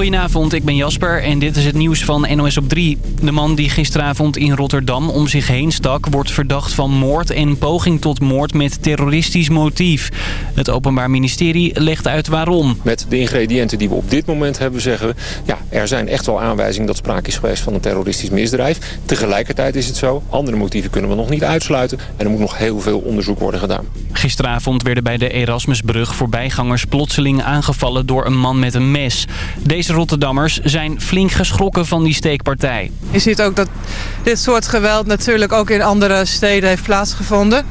Goedenavond, ik ben Jasper en dit is het nieuws van NOS op 3. De man die gisteravond in Rotterdam om zich heen stak... wordt verdacht van moord en poging tot moord met terroristisch motief. Het Openbaar Ministerie legt uit waarom. Met de ingrediënten die we op dit moment hebben zeggen we... ja, er zijn echt wel aanwijzingen dat sprake is geweest van een terroristisch misdrijf. Tegelijkertijd is het zo, andere motieven kunnen we nog niet uitsluiten... en er moet nog heel veel onderzoek worden gedaan. Gisteravond werden bij de Erasmusbrug voorbijgangers plotseling aangevallen door een man met een mes. Deze Rotterdammers zijn flink geschrokken van die steekpartij. Je ziet ook dat dit soort geweld natuurlijk ook in andere steden heeft plaatsgevonden.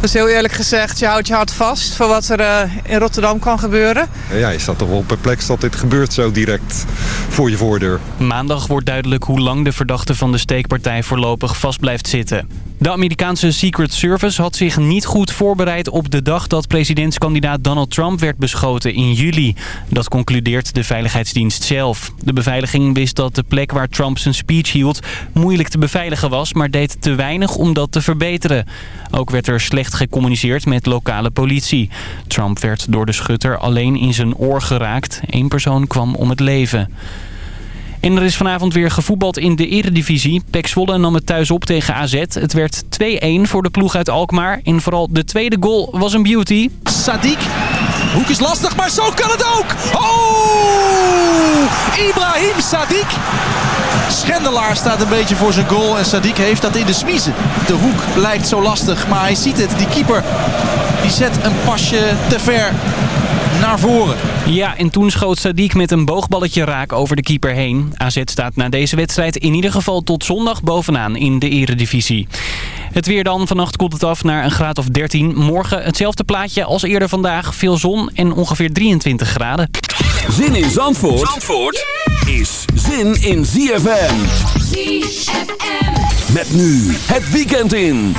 Dus heel eerlijk gezegd, je houdt je hart vast voor wat er uh, in Rotterdam kan gebeuren. Ja, je staat toch wel perplex dat dit gebeurt zo direct voor je voordeur. Maandag wordt duidelijk hoe lang de verdachte van de steekpartij voorlopig vast blijft zitten. De Amerikaanse Secret Service had zich niet goed voorbereid op de dag dat presidentskandidaat Donald Trump werd beschoten in juli. Dat concludeert de Veiligheidsdienst zelf. De beveiliging wist dat de plek waar Trump zijn speech hield moeilijk te beveiligen was, maar deed te weinig om dat te verbeteren. Ook werd er slecht gecommuniceerd met lokale politie. Trump werd door de schutter alleen in zijn oor geraakt. Eén persoon kwam om het leven. En er is vanavond weer gevoetbald in de eredivisie. Pek Zwolle nam het thuis op tegen AZ. Het werd 2-1 voor de ploeg uit Alkmaar. En vooral de tweede goal was een beauty. Sadik. Hoek is lastig, maar zo kan het ook. Oh! Ibrahim Sadik. Schendelaar staat een beetje voor zijn goal en Sadik heeft dat in de smiezen. De hoek lijkt zo lastig, maar hij ziet het. Die keeper die zet een pasje te ver naar voren. Ja, en toen schoot Sadiq met een boogballetje raak over de keeper heen. AZ staat na deze wedstrijd in ieder geval tot zondag bovenaan in de eredivisie. Het weer dan. Vannacht koelt het af naar een graad of 13. Morgen hetzelfde plaatje als eerder vandaag. Veel zon en ongeveer 23 graden. Zin in Zandvoort, Zandvoort is zin in ZFM. ZFM. Met nu het weekend in.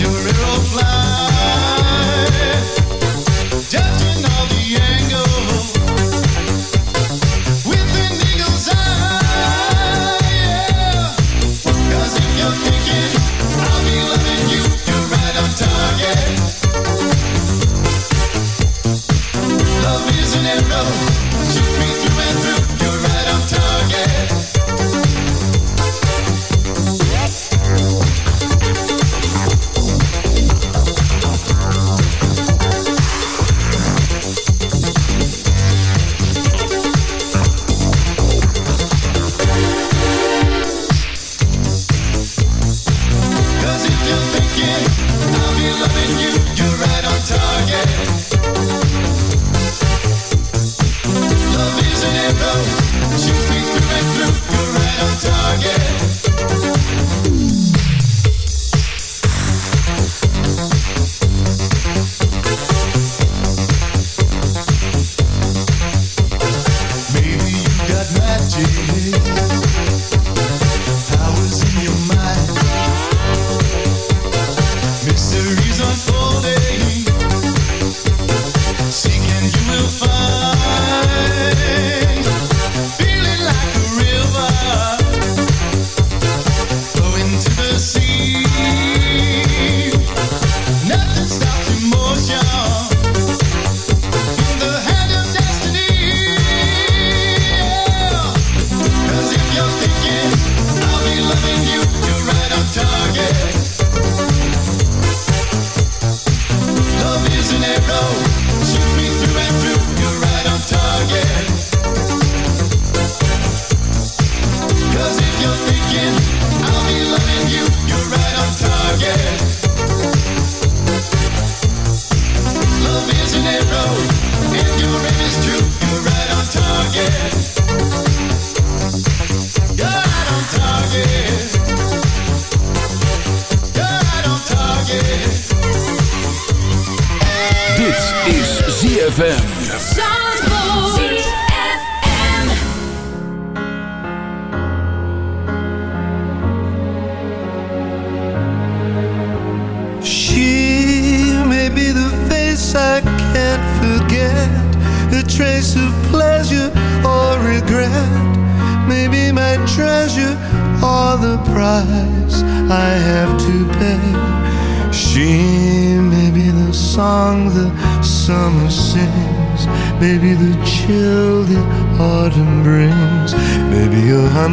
Your real fly. road.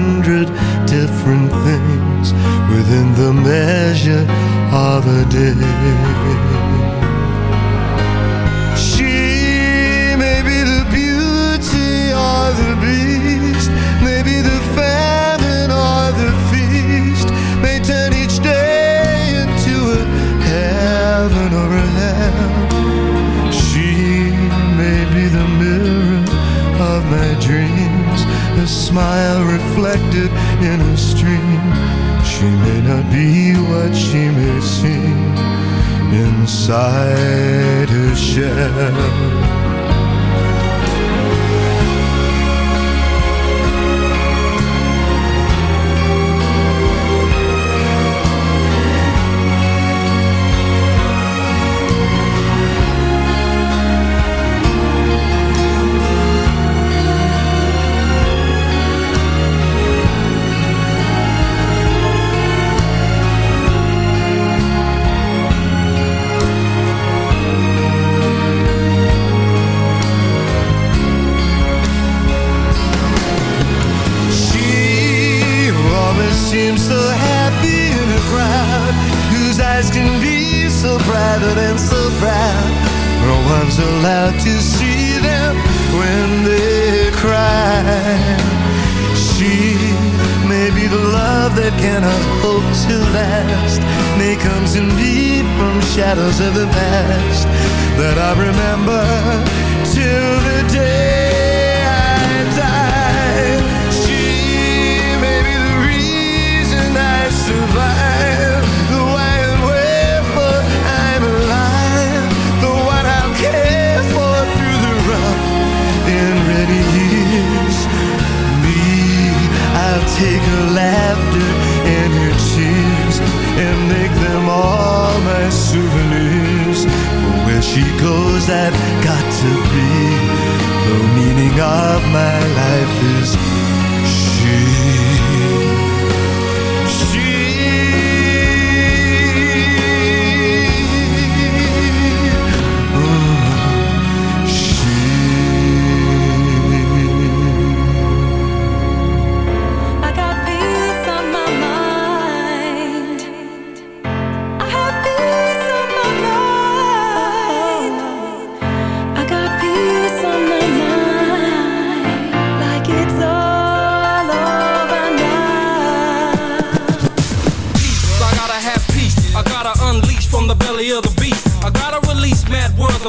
hundred different things.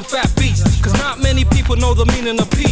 fat beats. Cause not many people know the meaning of peace.